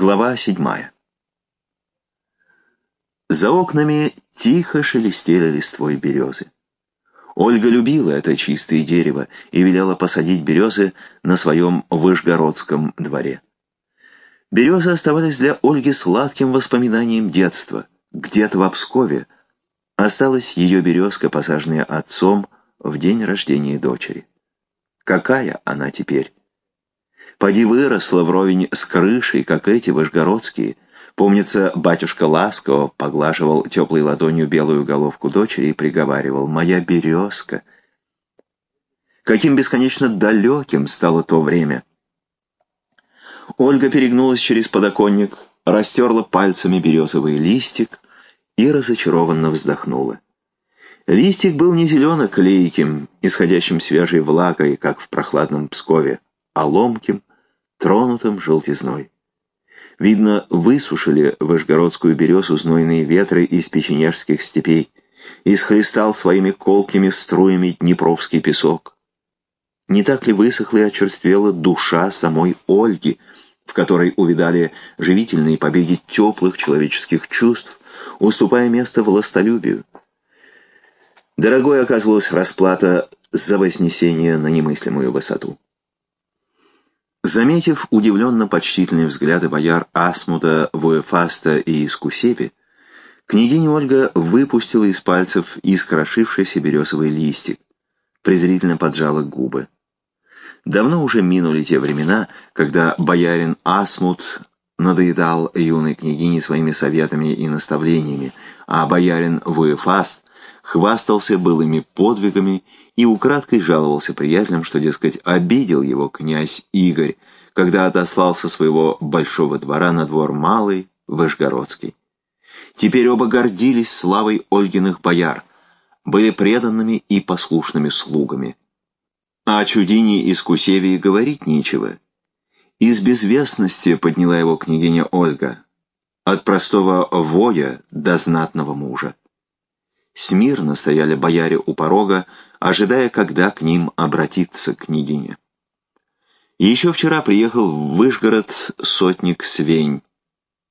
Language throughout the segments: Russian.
Глава седьмая. За окнами тихо шелестели листвой березы. Ольга любила это чистое дерево и велела посадить березы на своем Вышгородском дворе. Березы оставались для Ольги сладким воспоминанием детства. Где-то в Обскове осталась ее березка, посаженная отцом в день рождения дочери. Какая она теперь? Поди выросла вровень с крышей, как эти вышгородские. Помнится, батюшка ласково поглаживал теплой ладонью белую головку дочери и приговаривал «Моя березка». Каким бесконечно далеким стало то время. Ольга перегнулась через подоконник, растерла пальцами березовый листик и разочарованно вздохнула. Листик был не зелено-клейким, исходящим свежей влагой, как в прохладном Пскове, а ломким, тронутым желтизной. Видно, высушили вышгородскую березу знойные ветры из печенежских степей, и схлестал своими колкими струями днепровский песок. Не так ли высохла и очерствела душа самой Ольги, в которой увидали живительные побеги теплых человеческих чувств, уступая место властолюбию? Дорогой оказывалась расплата за вознесение на немыслимую высоту. Заметив удивленно-почтительные взгляды бояр Асмуда, Воефаста и Искусеви, княгиня Ольга выпустила из пальцев искрошившийся березовый листик, презрительно поджала губы. Давно уже минули те времена, когда боярин Асмуд надоедал юной княгине своими советами и наставлениями, а боярин Вуефаст хвастался былыми подвигами и украдкой жаловался приятелям, что, дескать, обидел его князь Игорь, когда отослал со своего большого двора на двор Малый, Вышгородский. Теперь оба гордились славой Ольгиных бояр, были преданными и послушными слугами. А о чудине из Кусевии говорить нечего. Из безвестности подняла его княгиня Ольга, от простого воя до знатного мужа. Смирно стояли бояре у порога, ожидая, когда к ним обратится княгиня. Еще вчера приехал в Вышгород сотник Свень,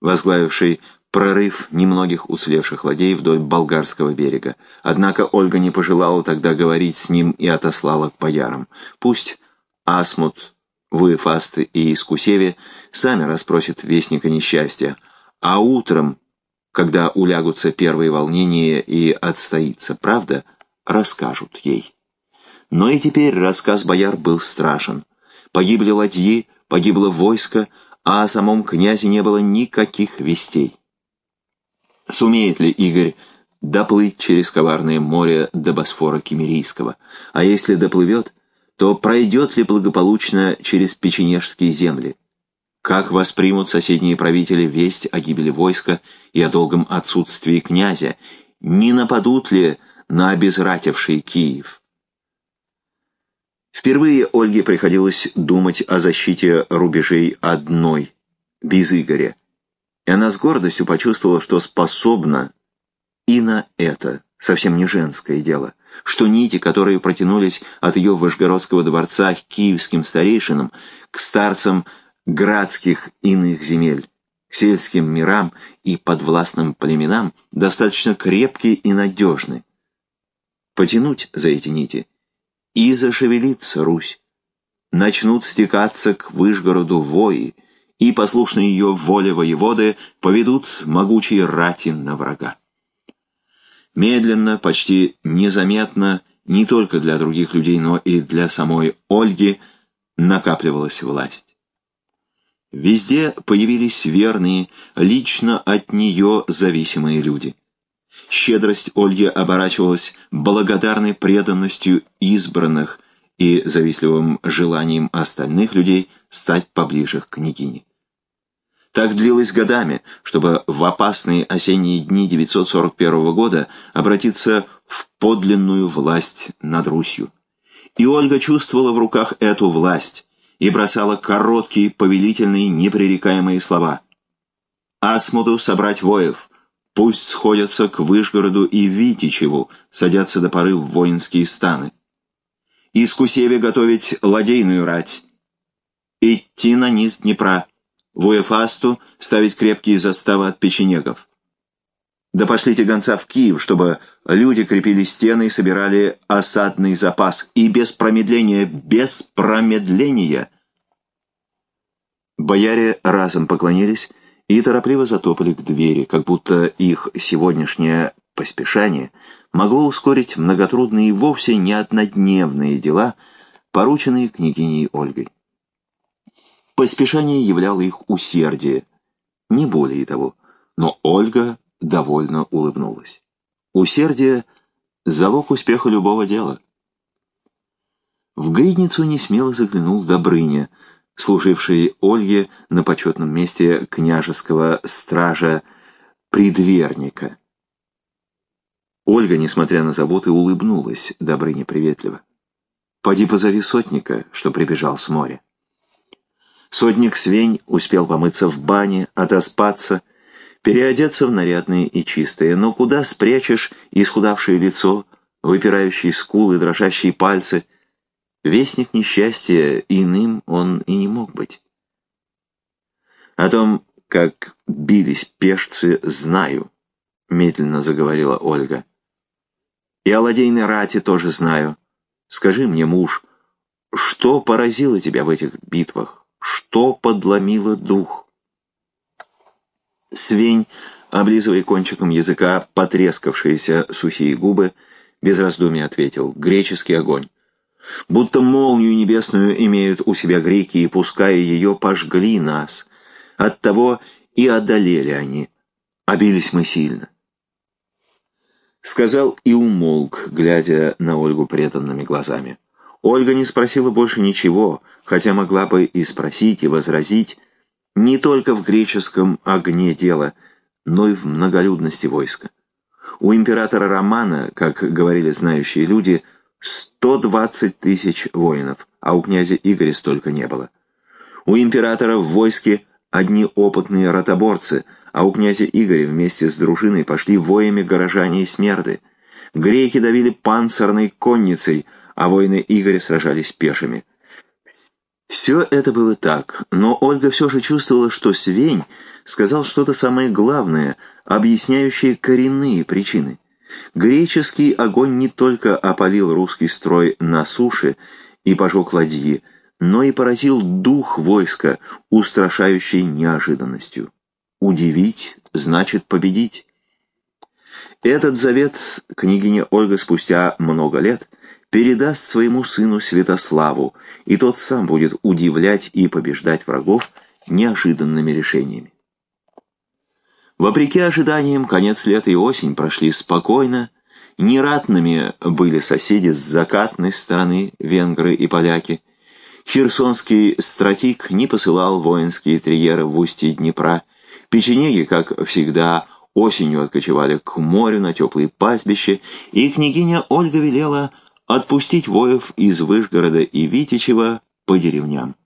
возглавивший прорыв немногих уцелевших ладей вдоль болгарского берега. Однако Ольга не пожелала тогда говорить с ним и отослала к боярам. Пусть Асмут, Вуефасты и Искусеве сами расспросят вестника несчастья, а утром, когда улягутся первые волнения и отстоится правда, — расскажут ей. Но и теперь рассказ бояр был страшен. Погибли ладьи, погибло войско, а о самом князе не было никаких вестей. Сумеет ли Игорь доплыть через коварное море до Босфора Кемерийского? А если доплывет, то пройдет ли благополучно через печенежские земли? Как воспримут соседние правители весть о гибели войска и о долгом отсутствии князя? Не нападут ли на обезративший Киев. Впервые Ольге приходилось думать о защите рубежей одной, без Игоря. И она с гордостью почувствовала, что способна и на это, совсем не женское дело, что нити, которые протянулись от ее Вышгородского дворца к киевским старейшинам, к старцам градских иных земель, сельским мирам и подвластным племенам, достаточно крепкие и надежны, потянуть за эти нити, и зашевелится Русь. Начнут стекаться к Выжгороду вои, и, послушные ее воле воеводы, поведут могучие рати на врага. Медленно, почти незаметно, не только для других людей, но и для самой Ольги, накапливалась власть. Везде появились верные, лично от нее зависимые люди. Щедрость Ольги оборачивалась благодарной преданностью избранных и завистливым желанием остальных людей стать поближе к княгине. Так длилось годами, чтобы в опасные осенние дни 941 года обратиться в подлинную власть над Русью. И Ольга чувствовала в руках эту власть и бросала короткие, повелительные, непререкаемые слова. «Асмуду собрать воев!» Пусть сходятся к Вышгороду и Витичеву, садятся до поры в воинские станы. Из Кусеве готовить ладейную рать. Идти на низ Днепра, в Уэфасту ставить крепкие заставы от печенегов. Да пошлите гонца в Киев, чтобы люди крепили стены и собирали осадный запас. И без промедления, без промедления. Бояре разом поклонились и торопливо затопали к двери, как будто их сегодняшнее поспешание могло ускорить многотрудные и вовсе не однодневные дела, порученные княгиней Ольгой. Поспешание являло их усердие, не более того, но Ольга довольно улыбнулась. Усердие — залог успеха любого дела. В гридницу несмело заглянул Добрыня, служивший Ольге на почетном месте княжеского стража-предверника. Ольга, несмотря на заботы, улыбнулась Добрыне приветливо. «Поди позови сотника, что прибежал с моря». Сотник Свень успел помыться в бане, отоспаться, переодеться в нарядные и чистые. Но куда спрячешь исхудавшее лицо, выпирающие скулы, дрожащие пальцы? Вестник несчастья иным он и не мог быть. О том, как бились пешцы, знаю, медленно заговорила Ольга. И о ладейной рате тоже знаю. Скажи мне, муж, что поразило тебя в этих битвах? Что подломило дух? Свень, облизывая кончиком языка потрескавшиеся сухие губы, без раздумий ответил «Греческий огонь». Будто молнию небесную имеют у себя греки, и, пуская ее, пожгли нас. Оттого и одолели они. Обились мы сильно. Сказал и умолк, глядя на Ольгу преданными глазами. Ольга не спросила больше ничего, хотя могла бы и спросить, и возразить, не только в греческом огне дело, но и в многолюдности войска. У императора Романа, как говорили знающие люди, 120 тысяч воинов, а у князя Игоря столько не было. У императора в войске одни опытные ротоборцы, а у князя Игоря вместе с дружиной пошли воями горожане и смерды. Греки давили панцирной конницей, а воины Игоря сражались пешими. Все это было так, но Ольга все же чувствовала, что Свень сказал что-то самое главное, объясняющее коренные причины. Греческий огонь не только опалил русский строй на суше и пожег ладьи, но и поразил дух войска, устрашающей неожиданностью. Удивить значит победить. Этот завет княгиня Ольга спустя много лет передаст своему сыну Святославу, и тот сам будет удивлять и побеждать врагов неожиданными решениями. Вопреки ожиданиям, конец лета и осень прошли спокойно, нератными были соседи с закатной стороны, венгры и поляки. Херсонский стратик не посылал воинские триеры в устье Днепра, печенеги, как всегда, осенью откочевали к морю на теплые пастбища, и княгиня Ольга велела отпустить воев из Вышгорода и Витичева по деревням.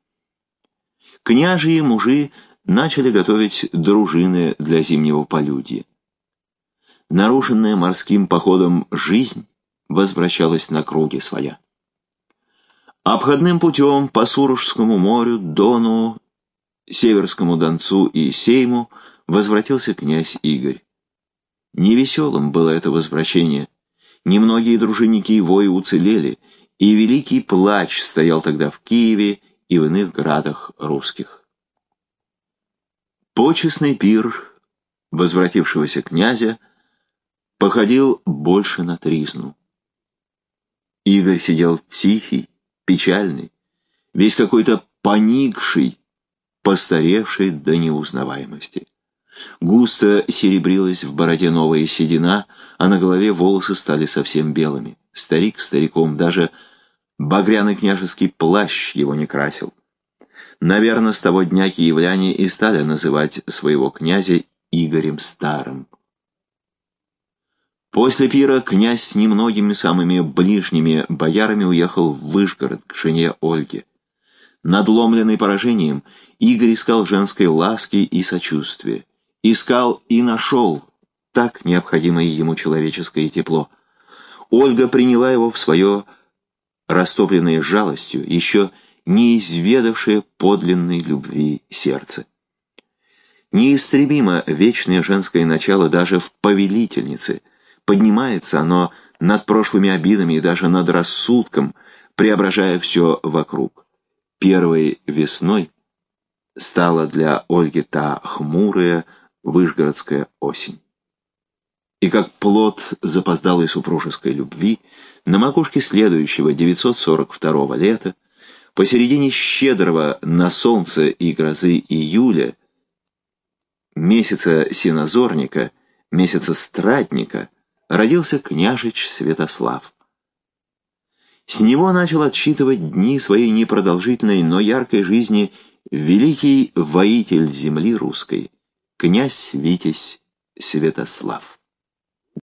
Княжие мужи начали готовить дружины для зимнего полюдья. Нарушенная морским походом жизнь возвращалась на круги своя. Обходным путем по Сурожскому морю, Дону, Северскому Донцу и Сейму возвратился князь Игорь. Невеселым было это возвращение – Немногие дружинники и вои уцелели, и великий плач стоял тогда в Киеве и в иных градах русских. Почестный пир возвратившегося князя походил больше на тризну. Игорь сидел тихий, печальный, весь какой-то поникший, постаревший до неузнаваемости. Густо серебрилась в бороде новая седина, а на голове волосы стали совсем белыми. Старик стариком, даже багряный княжеский плащ его не красил. Наверное, с того дня киевляне и стали называть своего князя Игорем Старым. После пира князь с немногими самыми ближними боярами уехал в Вышгород к жене Ольге. Надломленный поражением, Игорь искал женской ласки и сочувствия. Искал и нашел так необходимое ему человеческое тепло. Ольга приняла его в свое растопленное жалостью, еще не изведавшее подлинной любви сердце. Неистребимо вечное женское начало даже в повелительнице. Поднимается оно над прошлыми обидами и даже над рассудком, преображая все вокруг. Первой весной стала для Ольги та хмурая выжгородская осень. И как плод запоздалой супружеской любви, на макушке следующего 942 лета, посередине щедрого на солнце и грозы июля, месяца синозорника, месяца стратника, родился княжич Святослав. С него начал отсчитывать дни своей непродолжительной, но яркой жизни великий воитель земли русской, князь Витязь Святослав.